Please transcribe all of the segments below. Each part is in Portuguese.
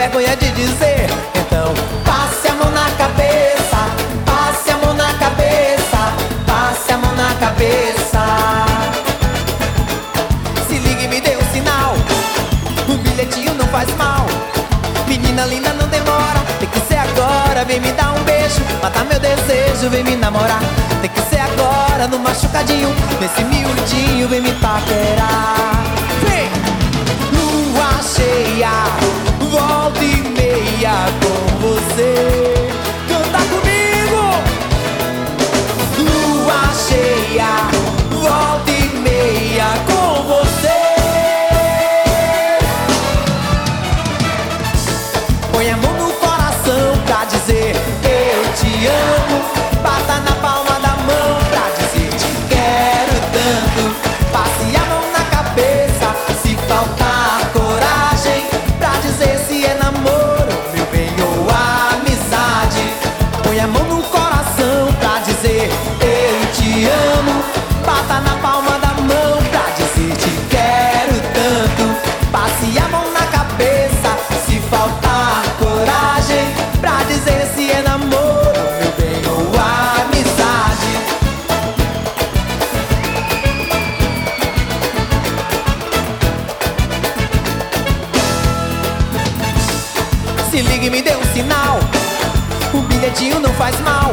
vergonha de dizer. Então, passe a mão na cabeça, passe a mão na cabeça, passe a mão na cabeça. Se ligue e me dê um sinal. O bilhetinho não faz mal. Menina linda, não demora. Tem que ser agora, vem me dar um beijo. Matar meu desejo, vem me namorar. Tem que ser agora, no machucadinho. Nesse miudinho, vem me paquerar. Se liga e me dê um sinal. O bilhetinho não faz mal.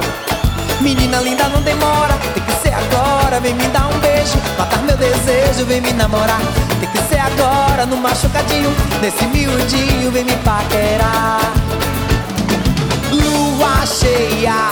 Menina linda, não demora. Tem que ser agora, vem me dar um beijo. Matar meu desejo, vem me namorar. Tem que ser agora, no machucadinho. Nesse miudinho, vem me paquerar. Lua cheia,